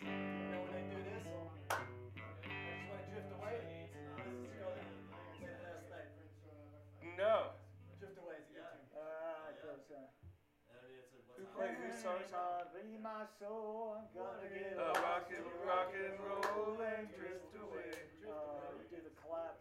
when do this, I just want to drift away. This is going to last night. No. Drift away is a good tune. Ah, yeah. close, yeah. Who played whose song? Hardly my soul, I'm gonna get a rock and rock and roll and drift away. Uh, do the clap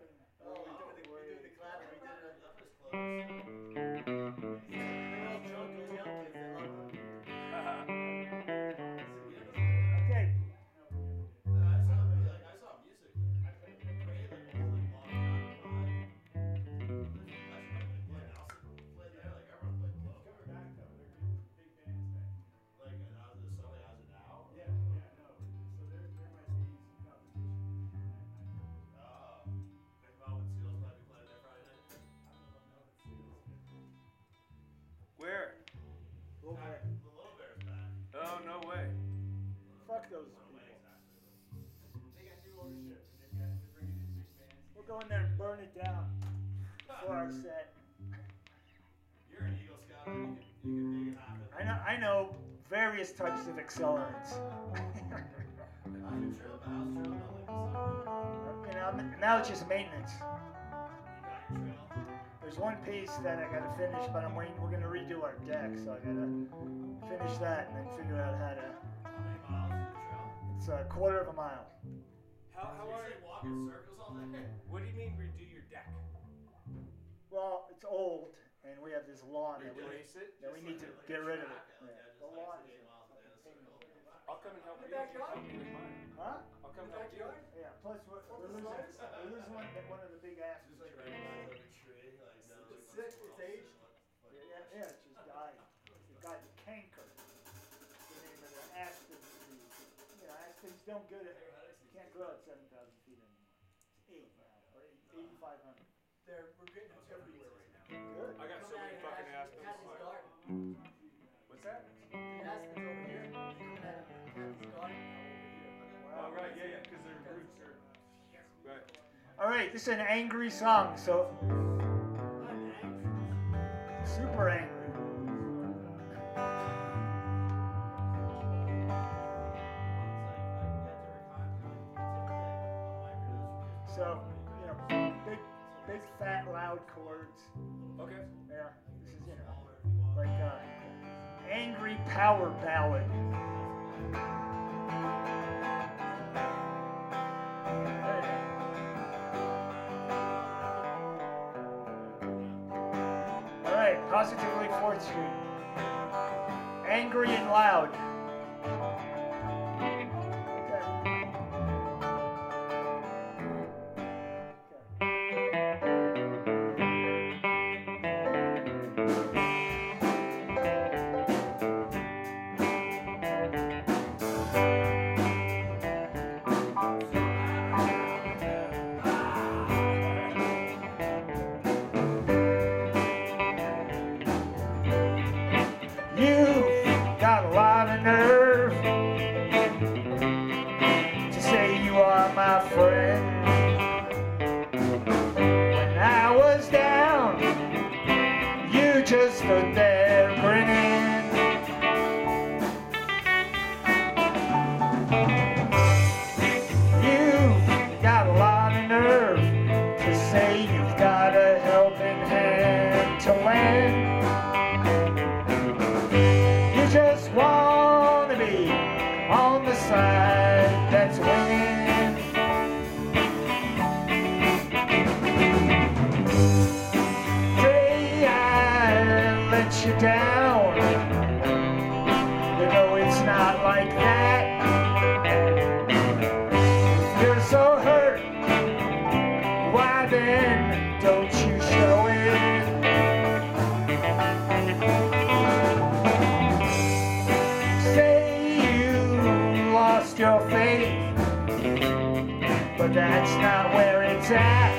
go in there and burn it down for our set. You're an Eagle Scout, you can, you can make it happen. I know, I know various types of accelerants. How's your trail, how's your trail not like this? you know, now it's just maintenance. You got your trail? There's one piece that I gotta finish, but I'm waiting. We're gonna redo our deck, so I gotta finish that and then figure out how to. How many miles is your trail? It's a quarter of a mile. How, how you are say walk in circles all day? Mm-hmm. What do you mean redo your deck? Well, it's old, and we have this lawn that we, Replace it? that we Just need like to a- like get a rid of it. track, like, Yeah. I just The like lawn to is eight miles a day in a circle. I'll come and help you. You can help me with mine. Huh? I'll come help you. Yeah. Plus, we're, we're losing, we're losing one, one of the big asses. Just like right beside the tree, like down It's sick, it's aged. Yeah, yeah, yeah, it just died. It got canker. The name of the aspen disease. You know, aspens don't good at, can't at 7,000 feet anymore. It's eight now, or eight- 8,500. We're getting it everywhere right now. Good. I got so many fucking aspens. Kathy's garden. What's that? The aspens over here. They come out of Kathy's garden now over here. Oh, right, yeah, yeah, because their roots are. Right. All right, this is an angry song, so super angry. So, you know, big, big, fat, loud chords. Okay. Yeah, this is, you know, like uh, angry power ballad. All right, positively 4th Street. Angry and loud. On the side that's winning. Say I let you down. You know it's not like that. You're so hurt, why then that's not where it's at.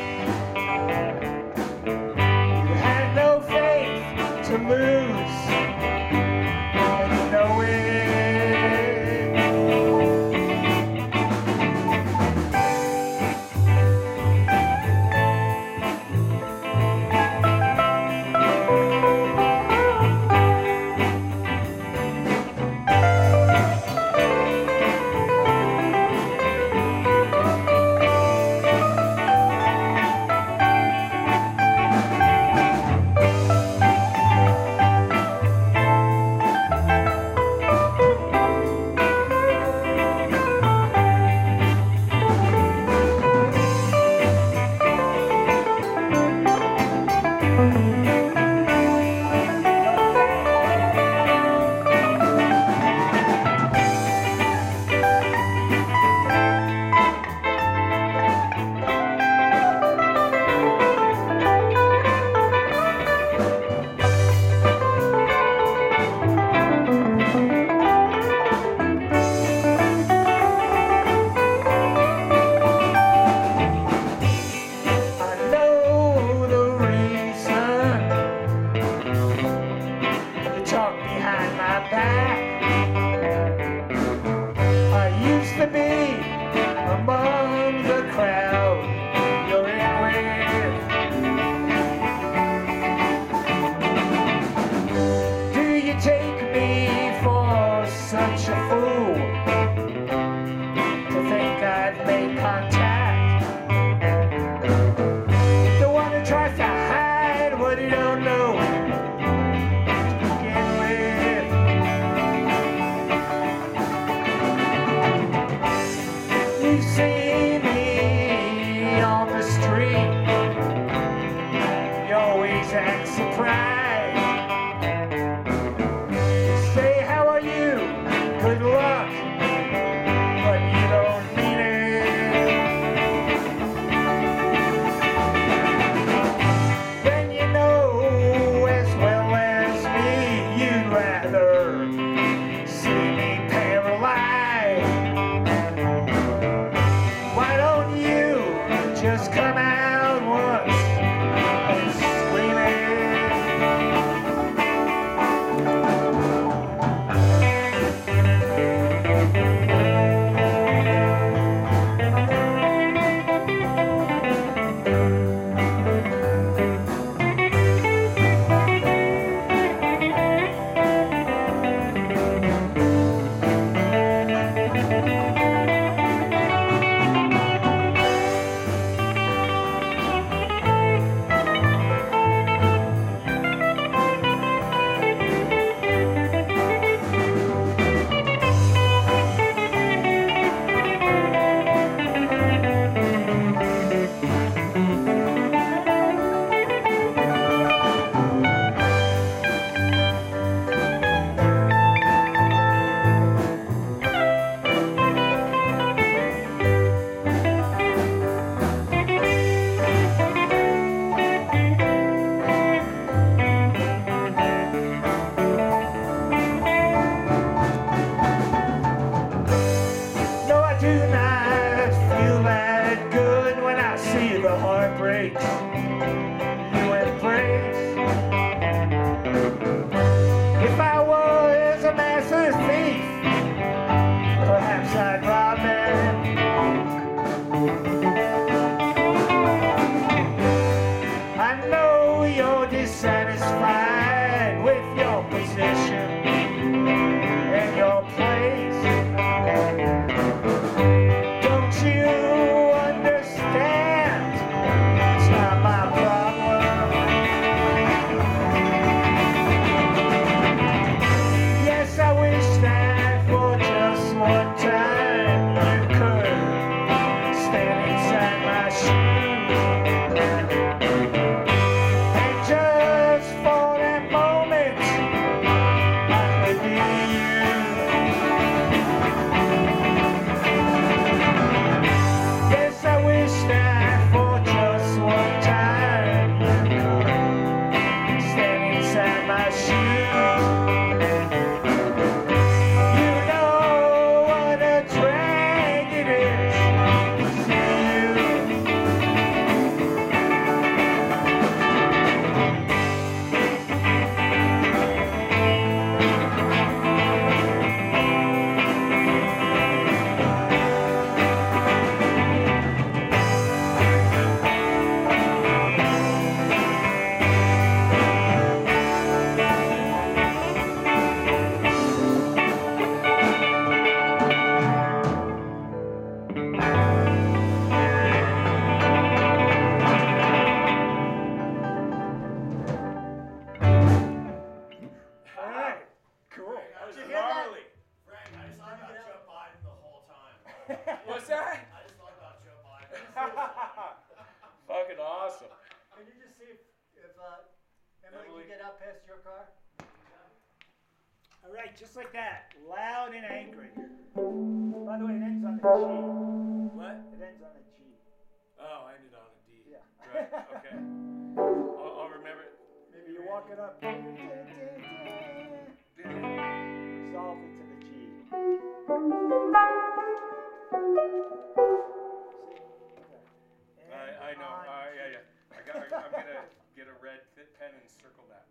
say see the heartbreak. right, just like that, loud and angry. By the way, it ends on a G. What? It ends on a G. Oh, I ended on a D. Yeah. Right. Okay. I'll, I'll remember it. Maybe you walk it up. Solve it to the G. I, I know. Uh, yeah, yeah. I got, I'm gonna get a red fit pen and circle that.